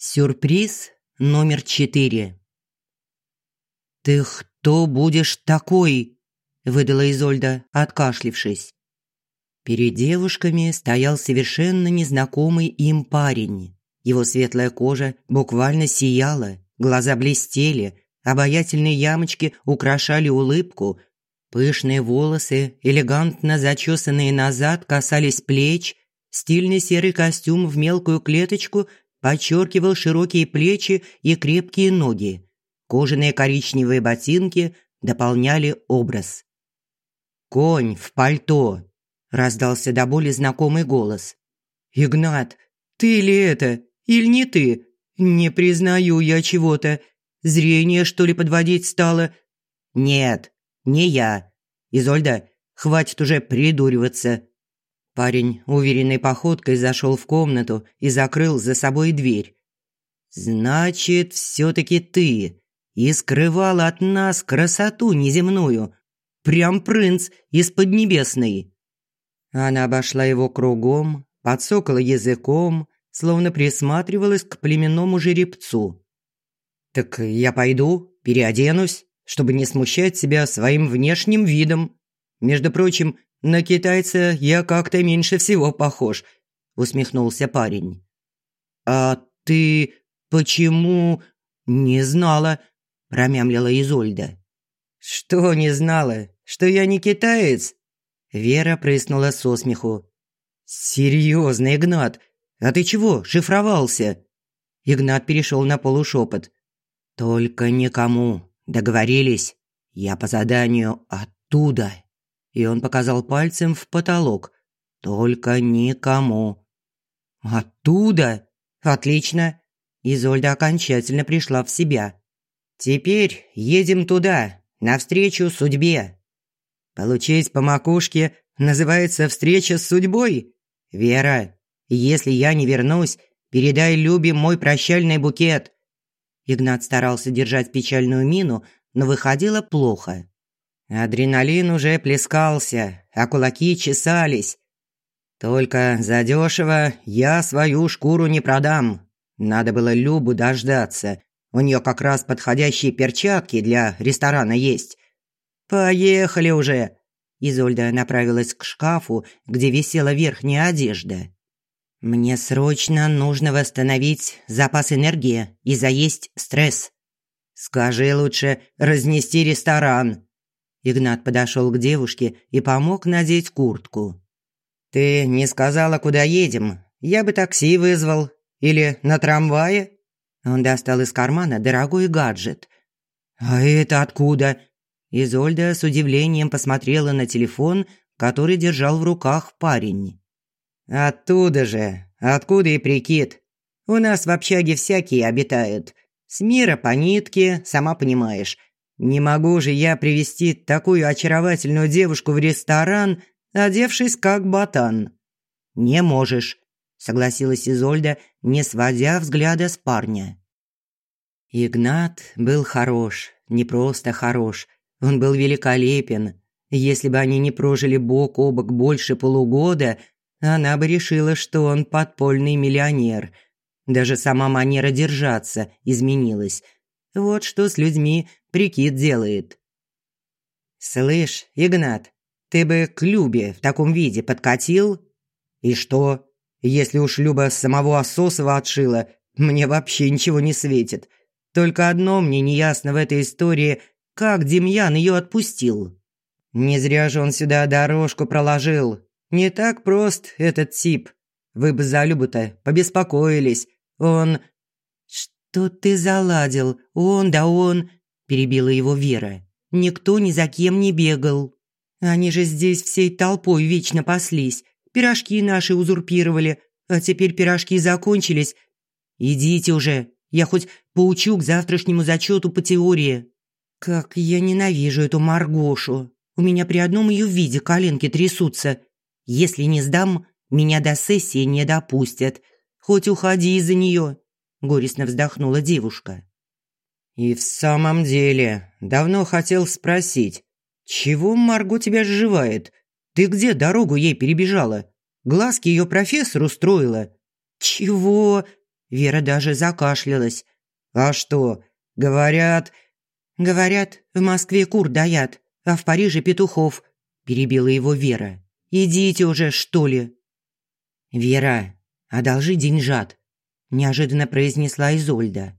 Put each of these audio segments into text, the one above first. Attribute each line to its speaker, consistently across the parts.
Speaker 1: Сюрприз номер четыре. «Ты кто будешь такой?» – выдала Изольда, откашлившись. Перед девушками стоял совершенно незнакомый им парень. Его светлая кожа буквально сияла, глаза блестели, обаятельные ямочки украшали улыбку, пышные волосы, элегантно зачесанные назад, касались плеч, стильный серый костюм в мелкую клеточку подчеркивал широкие плечи и крепкие ноги. Кожаные коричневые ботинки дополняли образ. «Конь в пальто!» – раздался до боли знакомый голос. «Игнат, ты ли это? Или не ты? Не признаю я чего-то. Зрение, что ли, подводить стало?» «Нет, не я. Изольда, хватит уже придуриваться. Парень уверенной походкой зашел в комнату и закрыл за собой дверь. «Значит, все-таки ты и скрывала от нас красоту неземную. Прям принц из Поднебесной». Она обошла его кругом, подсокала языком, словно присматривалась к племенному жеребцу. «Так я пойду, переоденусь, чтобы не смущать себя своим внешним видом. Между прочим, на китайца я как-то меньше всего похож», – усмехнулся парень. «А ты почему не знала?» – промямлила Изольда. «Что не знала? Что я не китаец?» Вера прыснула со смеху. «Серьезно, Игнат? А ты чего, шифровался?» Игнат перешел на полушепот. «Только никому. Договорились? Я по заданию оттуда» и он показал пальцем в потолок. «Только никому». «Оттуда? Отлично!» Изольда окончательно пришла в себя. «Теперь едем туда, навстречу судьбе». «Получить по макушке называется встреча с судьбой? Вера, если я не вернусь, передай Любе мой прощальный букет». Игнат старался держать печальную мину, но выходило плохо. Адреналин уже плескался, а кулаки чесались. Только задешево я свою шкуру не продам. Надо было Любу дождаться. У нее как раз подходящие перчатки для ресторана есть. Поехали уже. Изольда направилась к шкафу, где висела верхняя одежда. Мне срочно нужно восстановить запас энергии и заесть стресс. Скажи лучше разнести ресторан, Игнат подошел к девушке и помог надеть куртку. «Ты не сказала, куда едем. Я бы такси вызвал. Или на трамвае?» Он достал из кармана дорогой гаджет. «А это откуда?» Изольда с удивлением посмотрела на телефон, который держал в руках парень. «Оттуда же. Откуда и прикид. У нас в общаге всякие обитают. С мира по нитке, сама понимаешь. Не могу же я привести такую очаровательную девушку в ресторан, одевшись как ботан. Не можешь, согласилась Изольда, не сводя взгляда с парня. Игнат был хорош, не просто хорош, он был великолепен. Если бы они не прожили бок о бок больше полугода, она бы решила, что он подпольный миллионер. Даже сама манера держаться изменилась. Вот что с людьми прикид делает. «Слышь, Игнат, ты бы к Любе в таком виде подкатил? И что, если уж Люба самого Ососова отшила, мне вообще ничего не светит. Только одно мне неясно в этой истории, как Демьян ее отпустил. Не зря же он сюда дорожку проложил. Не так прост этот тип. Вы бы за Любу-то побеспокоились. Он... Что ты заладил? Он да он перебила его Вера. Никто ни за кем не бегал. Они же здесь всей толпой вечно паслись. Пирожки наши узурпировали, а теперь пирожки закончились. Идите уже, я хоть поучу к завтрашнему зачету по теории. Как я ненавижу эту Маргошу. У меня при одном ее виде коленки трясутся. Если не сдам, меня до сессии не допустят. Хоть уходи из-за нее. Горестно вздохнула девушка. И в самом деле, давно хотел спросить, чего Марго тебя сживает? Ты где дорогу ей перебежала? Глазки ее профессор устроила? Чего? Вера даже закашлялась. «А что? Говорят...» «Говорят, в Москве кур даят, а в Париже петухов», – перебила его Вера. «Идите уже, что ли?» «Вера, одолжи деньжат», – неожиданно произнесла Изольда.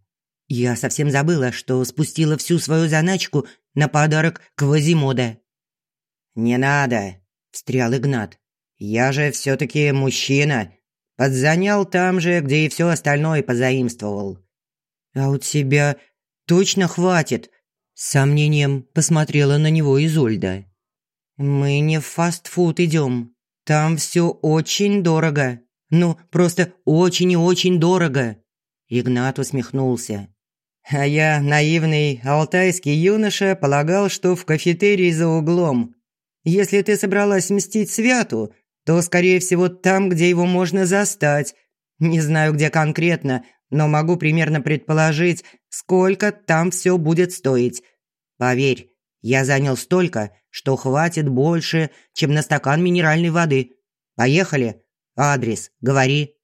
Speaker 1: «Я совсем забыла, что спустила всю свою заначку на подарок Квазимода». «Не надо», – встрял Игнат. «Я же все-таки мужчина. Подзанял там же, где и все остальное позаимствовал». «А у тебя точно хватит?» С сомнением посмотрела на него Изольда. «Мы не в фастфуд идем. Там все очень дорого. Ну, просто очень и очень дорого». Игнат усмехнулся. «А я, наивный алтайский юноша, полагал, что в кафетерии за углом. Если ты собралась мстить Святу, то, скорее всего, там, где его можно застать. Не знаю, где конкретно, но могу примерно предположить, сколько там все будет стоить. Поверь, я занял столько, что хватит больше, чем на стакан минеральной воды. Поехали. Адрес, говори.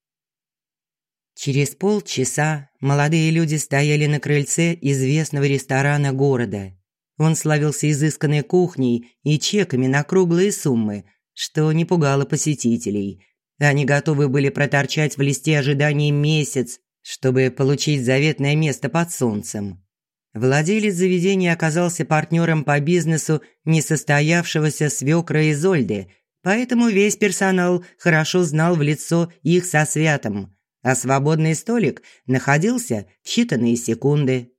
Speaker 1: Через полчаса молодые люди стояли на крыльце известного ресторана города. Он славился изысканной кухней и чеками на круглые суммы, что не пугало посетителей. Они готовы были проторчать в листе ожидания месяц, чтобы получить заветное место под солнцем. Владелец заведения оказался партнером по бизнесу несостоявшегося свекра Изольды, поэтому весь персонал хорошо знал в лицо их со святом, а свободный столик находился в считанные секунды.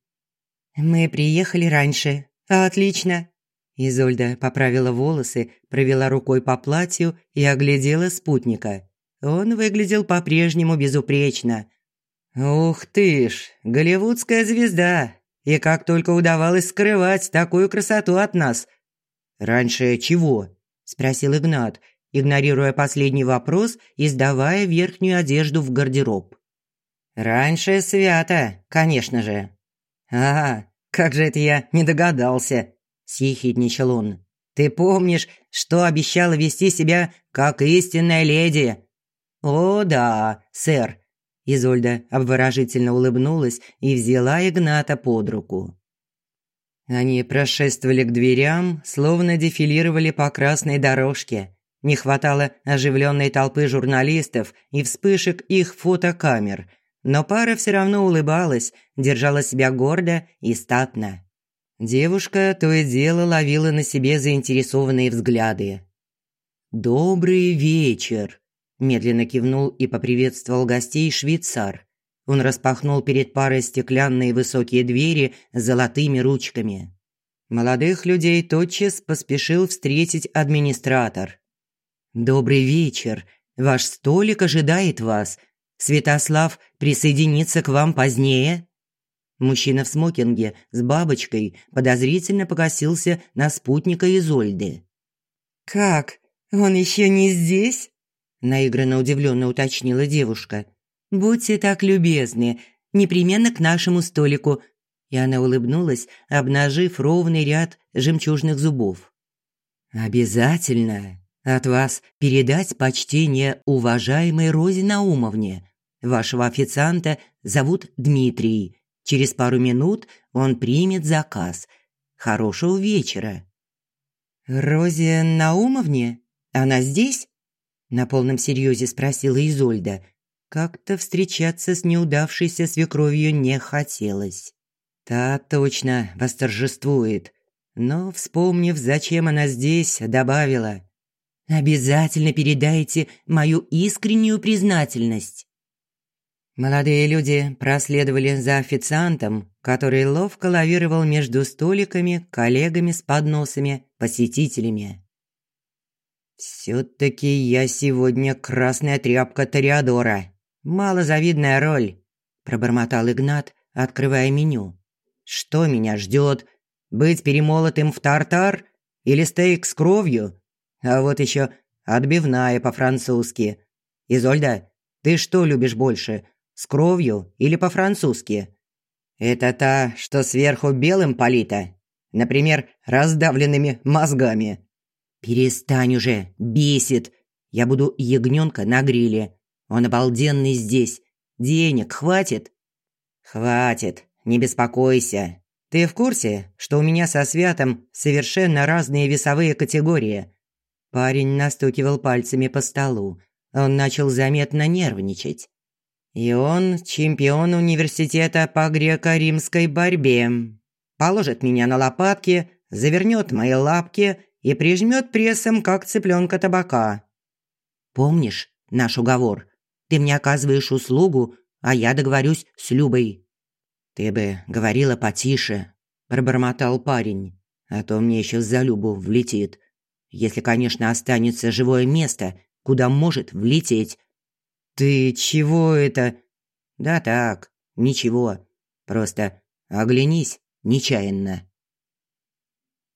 Speaker 1: «Мы приехали раньше», «Отлично!» Изольда поправила волосы, провела рукой по платью и оглядела спутника. Он выглядел по-прежнему безупречно. «Ух ты ж, голливудская звезда! И как только удавалось скрывать такую красоту от нас!» «Раньше чего?» – спросил Игнат, игнорируя последний вопрос и сдавая верхнюю одежду в гардероб. «Раньше свято, конечно же». «Ага, «Как же это я не догадался?» – съехидничал он. «Ты помнишь, что обещала вести себя как истинная леди?» «О, да, сэр», – Изольда обворожительно улыбнулась и взяла Игната под руку. Они прошествовали к дверям, словно дефилировали по красной дорожке. Не хватало оживленной толпы журналистов и вспышек их фотокамер – но пара все равно улыбалась, держала себя гордо и статно. Девушка то и дело ловила на себе заинтересованные взгляды. «Добрый вечер», – медленно кивнул и поприветствовал гостей швейцар. Он распахнул перед парой стеклянные высокие двери с золотыми ручками. Молодых людей тотчас поспешил встретить администратор. «Добрый вечер. Ваш столик ожидает вас. Святослав присоединится к вам позднее?» Мужчина в смокинге с бабочкой подозрительно покосился на спутника Изольды. «Как? Он еще не здесь?» наигранно удивленно уточнила девушка. «Будьте так любезны, непременно к нашему столику». И она улыбнулась, обнажив ровный ряд жемчужных зубов. «Обязательно!» От вас передать почтение уважаемой Розе Наумовне. Вашего официанта зовут Дмитрий. Через пару минут он примет заказ. Хорошего вечера. Розе Наумовне? Она здесь? На полном серьезе спросила Изольда. Как-то встречаться с неудавшейся свекровью не хотелось. Та точно восторжествует. Но, вспомнив, зачем она здесь, добавила. Обязательно передайте мою искреннюю признательность. Молодые люди проследовали за официантом, который ловко лавировал между столиками, коллегами с подносами, посетителями. «Все-таки я сегодня красная тряпка Тореадора. Малозавидная роль», – пробормотал Игнат, открывая меню. «Что меня ждет? Быть перемолотым в тартар? Или стейк с кровью? А вот еще отбивная по-французски. Изольда, ты что любишь больше, с кровью или по-французски? Это та, что сверху белым полита? Например, раздавленными мозгами? Перестань уже, бесит. Я буду ягненка на гриле. Он обалденный здесь. Денег хватит?» «Хватит, не беспокойся. Ты в курсе, что у меня со Святом совершенно разные весовые категории?» Парень настукивал пальцами по столу. Он начал заметно нервничать. «И он чемпион университета по греко-римской борьбе. Положит меня на лопатки, завернет мои лапки и прижмет прессом, как цыпленка табака. Помнишь наш уговор? Ты мне оказываешь услугу, а я договорюсь с Любой». «Ты бы говорила потише», – пробормотал парень. «А то мне еще за Любу влетит. Если, конечно, останется живое место, куда может влететь». «Ты чего это?» «Да так, ничего. Просто оглянись нечаянно».